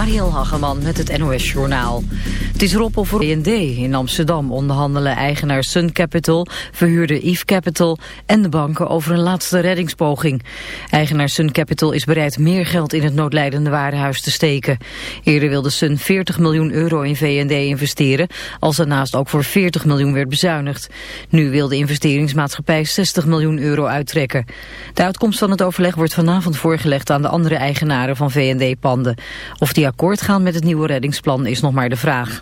Mariel Hageman met het NOS Journaal. Het is Roppel voor D&D in Amsterdam onderhandelen eigenaar Sun Capital, verhuurde Eve Capital en de banken over een laatste reddingspoging. Eigenaar Sun Capital is bereid meer geld in het noodlijdende warenhuis te steken. Eerder wilde Sun 40 miljoen euro in V&D investeren, als daarnaast ook voor 40 miljoen werd bezuinigd. Nu wil de investeringsmaatschappij 60 miljoen euro uittrekken. De uitkomst van het overleg wordt vanavond voorgelegd aan de andere eigenaren van V&D-panden. Of die akkoord gaan met het nieuwe reddingsplan is nog maar de vraag.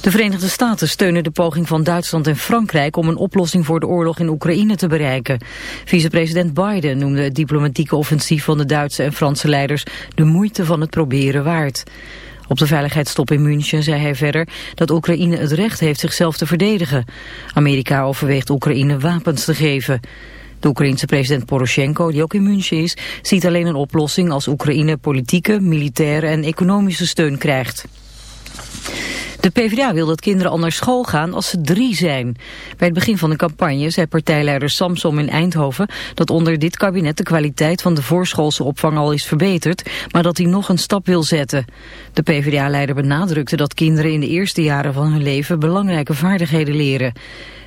De Verenigde Staten steunen de poging van Duitsland en Frankrijk om een oplossing voor de oorlog in Oekraïne te bereiken. Vicepresident Biden noemde het diplomatieke offensief van de Duitse en Franse leiders de moeite van het proberen waard. Op de veiligheidstop in München zei hij verder dat Oekraïne het recht heeft zichzelf te verdedigen. Amerika overweegt Oekraïne wapens te geven. De Oekraïense president Poroshenko, die ook in München is, ziet alleen een oplossing als Oekraïne politieke, militaire en economische steun krijgt. De PvdA wil dat kinderen al naar school gaan als ze drie zijn. Bij het begin van de campagne zei partijleider Samsom in Eindhoven... dat onder dit kabinet de kwaliteit van de voorschoolse opvang al is verbeterd... maar dat hij nog een stap wil zetten. De PvdA-leider benadrukte dat kinderen in de eerste jaren van hun leven... belangrijke vaardigheden leren.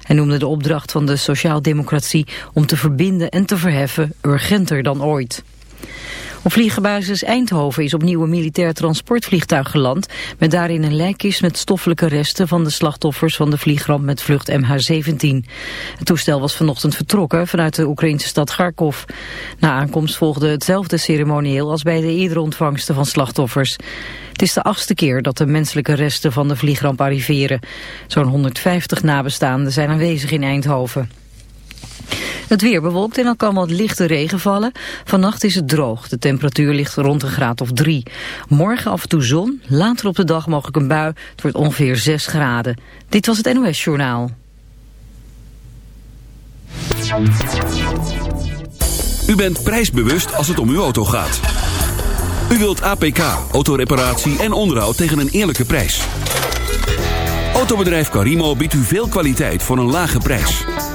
Hij noemde de opdracht van de sociaaldemocratie om te verbinden en te verheffen urgenter dan ooit. Op vliegbasis Eindhoven is opnieuw een militair transportvliegtuig geland... met daarin een lijkkist met stoffelijke resten van de slachtoffers van de vliegramp met vlucht MH17. Het toestel was vanochtend vertrokken vanuit de Oekraïnse stad Kharkov. Na aankomst volgde hetzelfde ceremonieel als bij de eerdere ontvangsten van slachtoffers. Het is de achtste keer dat de menselijke resten van de vliegramp arriveren. Zo'n 150 nabestaanden zijn aanwezig in Eindhoven. Het weer bewolkt en dan kan wat lichte regen vallen. Vannacht is het droog. De temperatuur ligt rond een graad of drie. Morgen af en toe zon. Later op de dag mogelijk een bui. Het wordt ongeveer 6 graden. Dit was het NOS Journaal. U bent prijsbewust als het om uw auto gaat. U wilt APK, autoreparatie en onderhoud tegen een eerlijke prijs. Autobedrijf Carimo biedt u veel kwaliteit voor een lage prijs.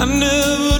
I never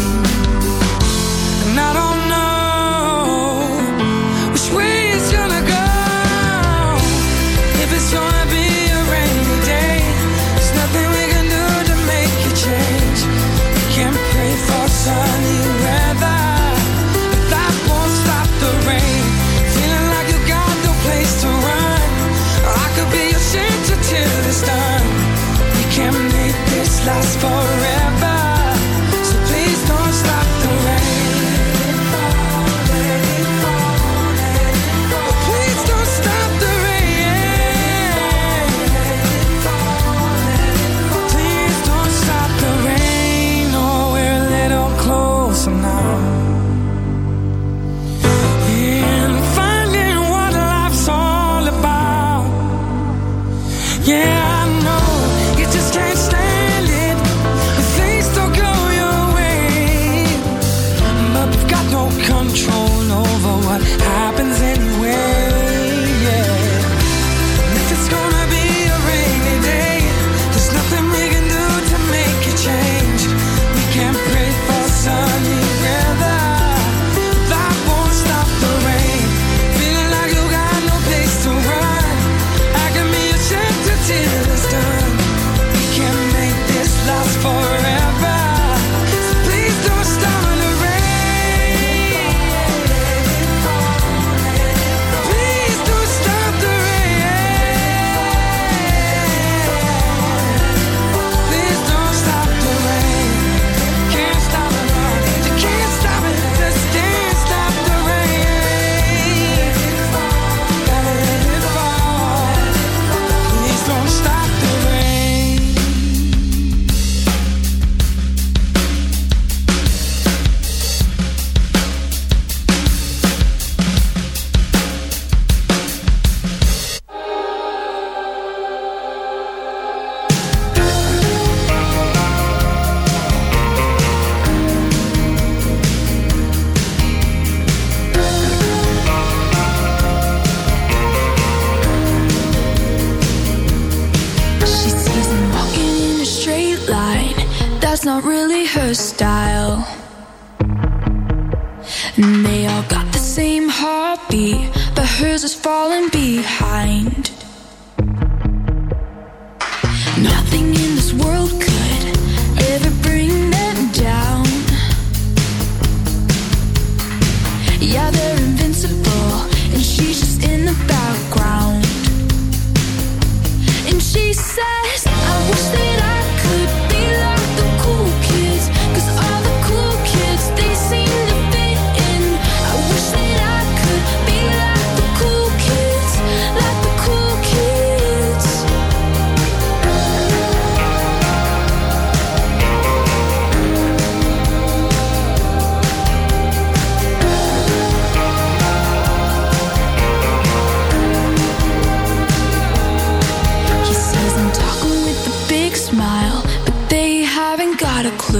last forever.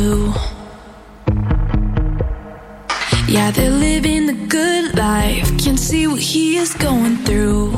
blue. Yeah, they're living the good life. Can't see what he is going through.